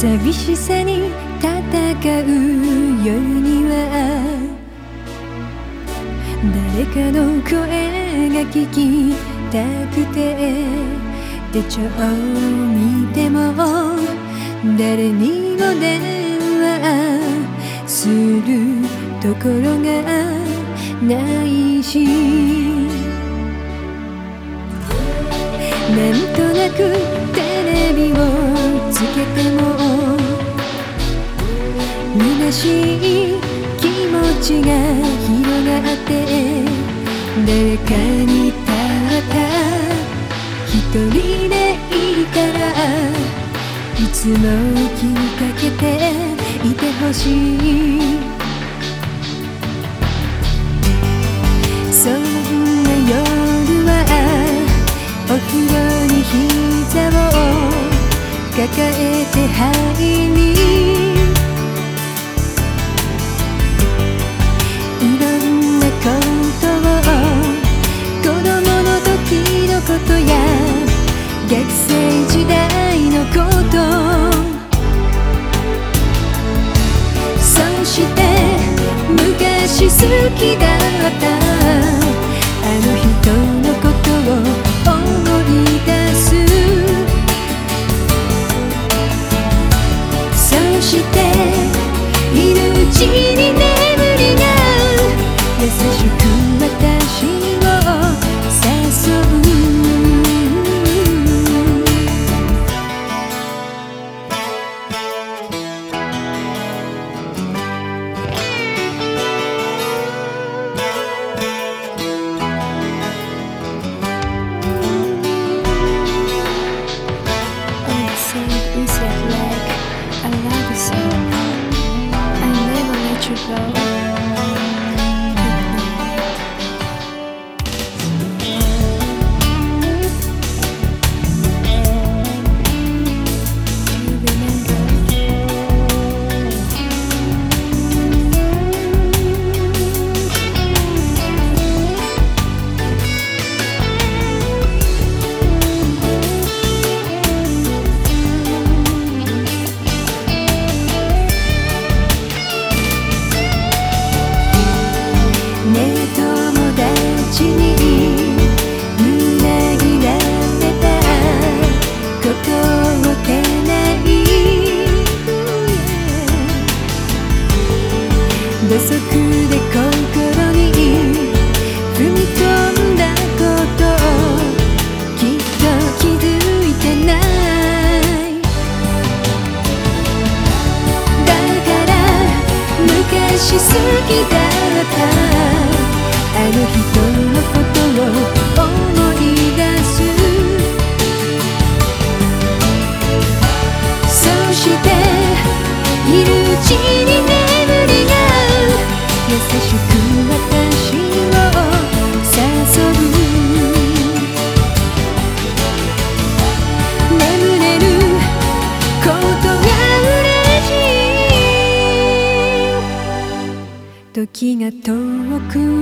寂しさに戦うよには誰かの声が聞きたくて手帳を見ても誰にも電話するところがないしなんとなくテレビをしい気持ちが広がって誰かにたった一人でいいからい。つも気にかけていてほしい。そんな夜はお風呂に膝を抱えて入り学生時代のこと。そして昔好きだったあの人。should go. 土足で心に踏み込んだことをきっと気づいてない。だから昔好きだった。時が遠く